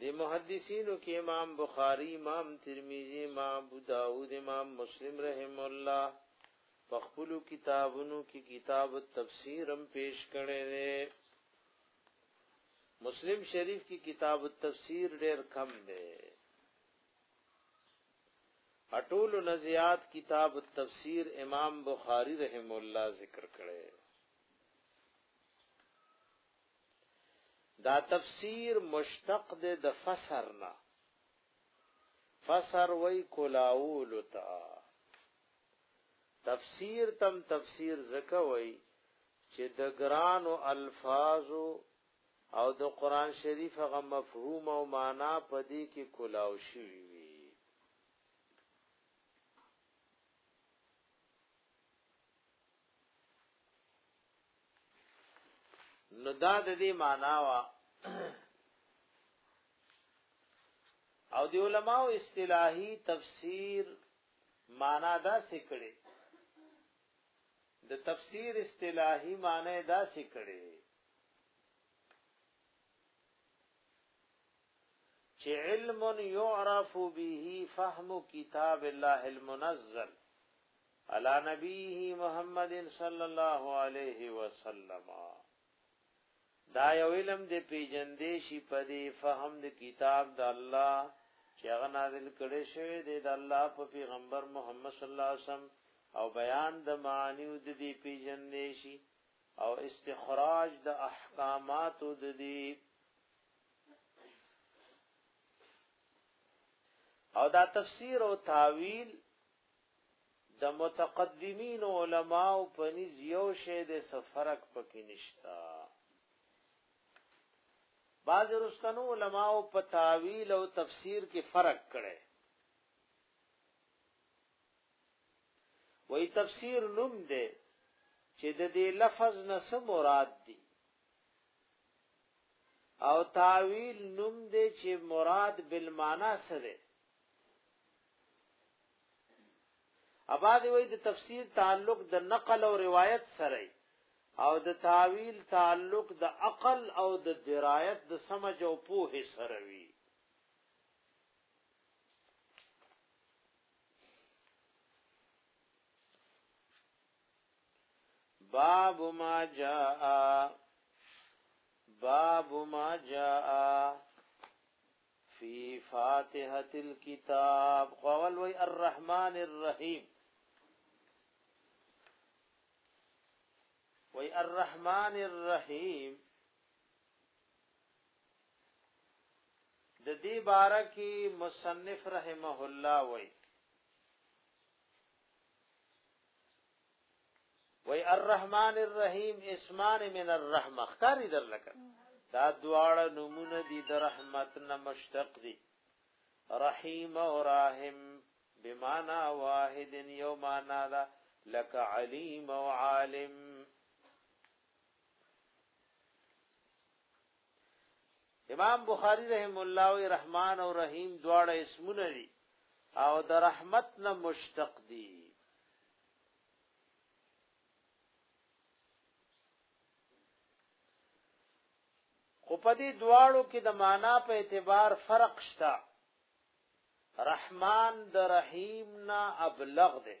دی محدثینو کې امام بخاری امام ترمذی امام ابو داود امام مسلم رحم الله په خپل کتابونو کې کتاب التفسیر هم پیش کړي دي مسلم شریف کې کتاب التفسیر ډېر کم دی اټول نزیات کتاب التفسیر امام بخاری رحم الله ذکر کړي دا تفسیر مشتق دی د فسر نه فسر وای کولاول تا تفسیر تم تفسیر زکه وای چې د ګران او الفاظ او د قران شریف غو مفهوم او معنا پدې کې کولاو شوی وی نو دا د دې معنا وا او دی علماء اصطلاحي تفسیر معنا دا سکړي د تفسیر اصطلاحي معنی دا سکړي چې علم يعرف به فهم کتاب الله المنزل علی نبیه محمد صلی الله علیه وسلم دا یو علم د پیجندې شي په دې فهم د کتاب د الله چې هغه نازل کړي شوی دی د الله په پیغمبر محمد صلی الله علیه وسلم او بیان د معنی د دې پیژندې شي او استخراج د احکامات د دې او دا تفسیر او تعویل د متقدمین علماو په نيز یو شی د سفرک پکې نشتا بعض رستنو علماو په تاویل او تفسیر کې فرق کړي وای تفسیر نوم دی چې د دې لفظ نه څه مراد دی او تاویل نوم دی چې مراد بالمعنا سره ابا دی وای د تفسیر تعلق د نقل او روایت سره او د تعویل تعلق د عقل او د درایت د سمج او پوه سره وی باب ما جاء باب ما جاء فی فاتحة الكتاب خو اول وی الرحمن الرحیم وی الرحمن الرحیم د دې باره کې مصنف رحمه الله وی وای الرحمن الرحیم اسمان من الرحمه خکاری در لکه دا دواړه نمونه دي د رحمت نه مشتق دي رحیم او راحم بمانا واحد یو معنا دا لک علیم او عالم امام بخاری رحم الله او رحمان او رحیم دواړه اسمونه دي او د رحمت نه مشتق دي خو په دې دواړو کې د معنا په اعتبار فرق شته رحمان د رحیم نه ابلغ دی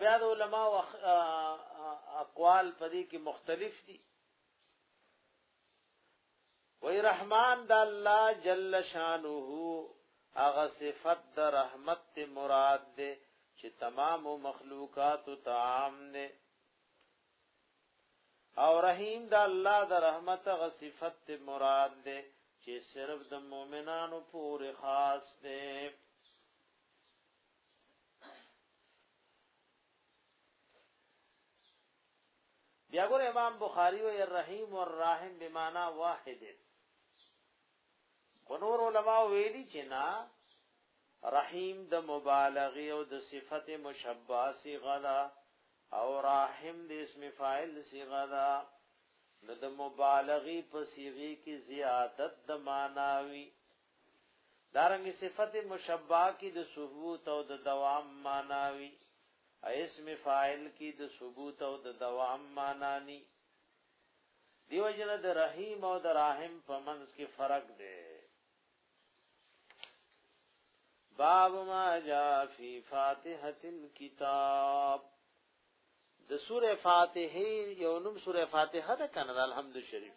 بیا د علما او اقوال په دې کې مختلف دي وای رحمان د الله جل شانه هغه صفت د رحمت ته مراد ده چې تمام مخلوقات ته عام ده او رحیم د الله د رحمت هغه صفت ته مراد ده چې صرف د مؤمنانو پورې خاص ده بیا ګور امام بخاری او الرحیم والرحیم بمانا واحد ونور علماء ویلي چې نه رحیم د مبالغه او د صفت مشبہ صیغه ده او رحم د اسم فاعل صیغه ده نو د مبالغه په صیغه کې زیادت د معناوي دارنګ صفت مشبہ کی د ثبوت او د دوام معنا وی اسم فاعل کی د ثبوت او د دوام معنا نی دیو جن د رحیم او د رحم په منځ کې فرق دی باب ما جاء فی فاتحه الكتاب د سوره فاتحه یو نوم سوره فاتحه ده کنه الحمد شریف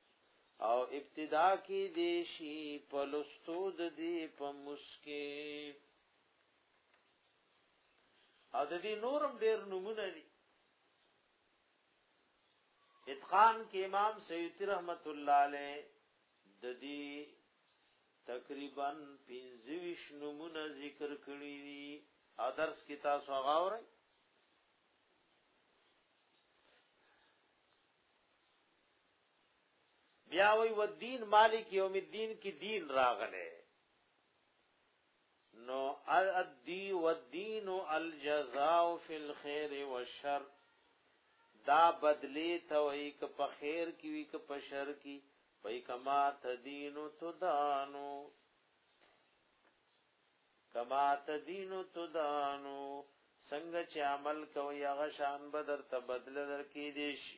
او ابتدا کی دیشی پلستو د دی په مسکی او د دې نورم ډیر نمونه دي اتقان کې امام سیوطی رحمت الله علیه د دې تقریبا 25 نمونه ذکر کړی دي او درس کې تاسو هغه اورئ بیا وی و دین مالک یوم الدین کی دین راغله نو الدی و الدین الجزاء فی الخير والشر دا بدلی ته وی ک په خیر کی وی ک په شر کی وی کما تدین تدانو کما تدین تدانو څنګه چې عمل کوي هغه شان بدر ته بدل درکې دي شي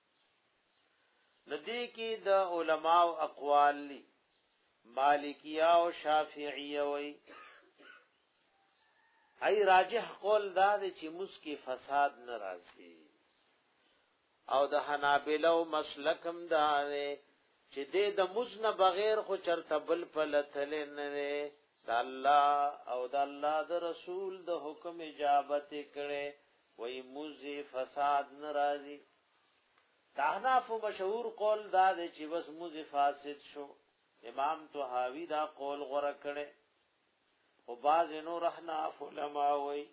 ندی کې د علما او اقوال لی مالکیه او شافعیه وای ای راجح قول دا دی چې مسکی فساد ناراضي او د حنابلو او مسلکم دا دی چې د د مزن بغیر خو چرته بل پلتل نه وي د الله او د الله د رسول د حکم اجابت کړي وای موزي فساد ناراضي تحناف مشهور قول دا دی چې بس موزي فاسد شو امام طحاوی دا قول غره کړي او باز نور احناف علما وای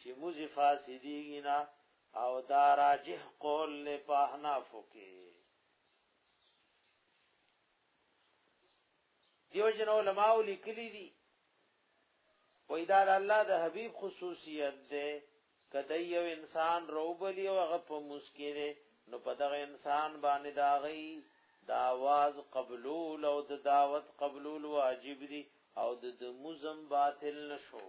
چې موزي فاسدیږي نه او دا راجح قول له پاحناف کې دیو جن علماء لیکلی دي وای دا الله د حبیب خصوصیت ده کده یو انسان روبلی او هغه په مسکره نو په دغه انسان باندې دا غي د आवाज قبول او د دعوت قبول واجب دي او د مزم باطل نشو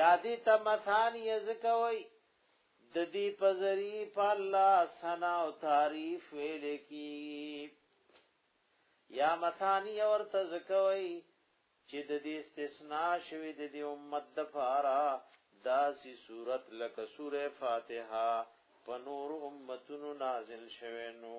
یادی ته مثانی ذکر وای د دې په ذری په الله ثنا او تعریف ویل کی یا مثانی ورته ذکر وای چې د دې استثناء شوی د دې امت د فارا داسی صورت لکه سوره فاتحه په نور امتونو نازل شوه نو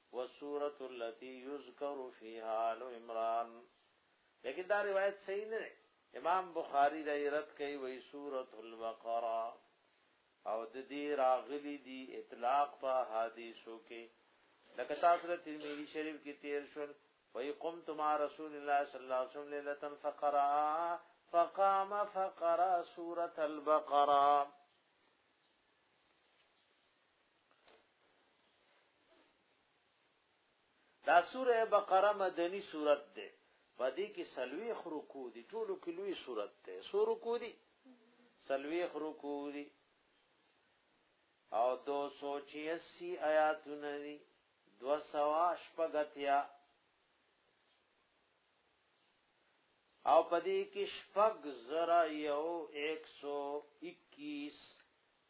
والسورة التي يذکر فيها آل عمران لیکن دا روایت صحیح نه دی امام بخاری دا رد کوي وی سورۃ البقره او د دې راغلي دي اطلاق په حدیثو کې لکه تاسو د ترمذی شریف کې تیر شول وی قمت مع رسول الله صلی الله علیه وسلم ليله فقرا فقام فقرا سورۃ البقره دا سوره بقره مدنی سورت ده په دې کې سلوي خرکو دي ټولو کې لوی سورت ده سورو کو دي سلوي خرکو دي او 286 آیاتونه دي 200 شپږتیا او پدې کې شپږ زرا یو 121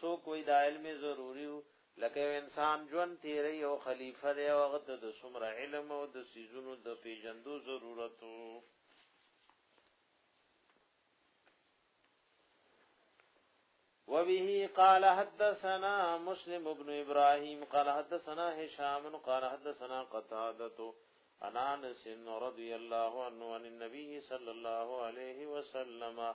څوک وایي دا علم یې ضروري و، لکه یو انسان ژوند تېروي، یو خلیفه دی او هغه ته د څومره علم او د څیزونو د پېژندو ضرورت و. وبه قال حدثنا مسلم بن ابراهيم قال حدثنا هشام قال حدثنا قتاده عن انس رضي الله عنه عن النبي صلى الله عليه وسلم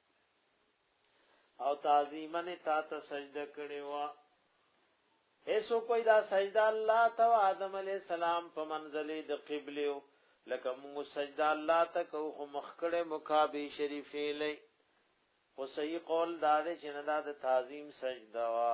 او تعظیمن تا ته سجده کړي وا هیڅو کوئی دا سجده الله ته او آدم علی السلام په منزله د قبله لکه موږ سجده الله ته کو خو مخکړه مکابه شریفې لې او صحیح قول دا چې نه دا د تعظیم سجده وا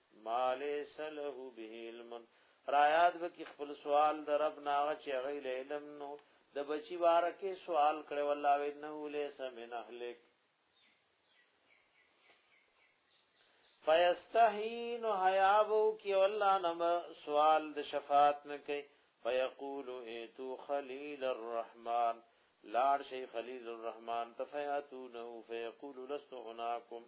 ما ليس له به علم رايات به کی خپل سوال د رب ناغه چې غي علم نو د بچی بارکه سوال کړي والله انه ليس من اهلک فیستحین حیابو کی والله نم سوال د شفاعت نه کوي فیقول ایتو خلیل الرحمن لار شي خلیل الرحمن تفیاتونه فیقول لست هناکم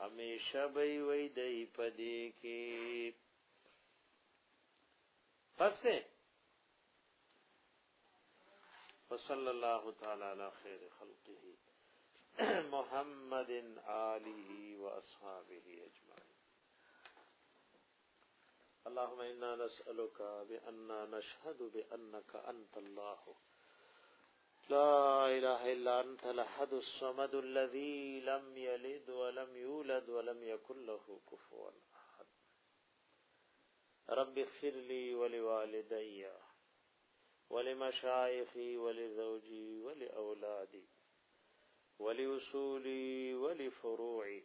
همیشه به وی دی پدې کې پس نه وصلی الله تعالی علی خیر خلقه محمد آله و اصحابه اجمعین اللهم إنا نسألك بأننا نشهد بأنك أنت الله لا إله إلا أنت لحد الصمد الذي لم يلد ولم يولد ولم يكن له كفوا أحد رب اغفر لي ولوالدي ولمشايخي ولزوجي ولأولادي ولأصولي ولفروعي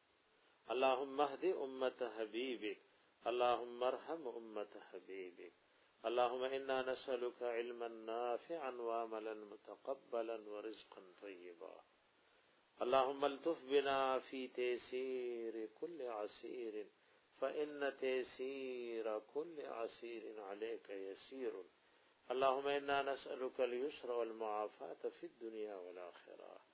اللهم اهد امه حبيبك اللهم ارحم امه حبيبك اللهم إنا نسألك علما نافعا وعملا متقبلا ورزقا طيبا اللهم التف بنا في تيسير كل عسير فإن تيسير كل عسير عليك يسير اللهم إنا نسألك اليسر والمعافاة في الدنيا والآخرة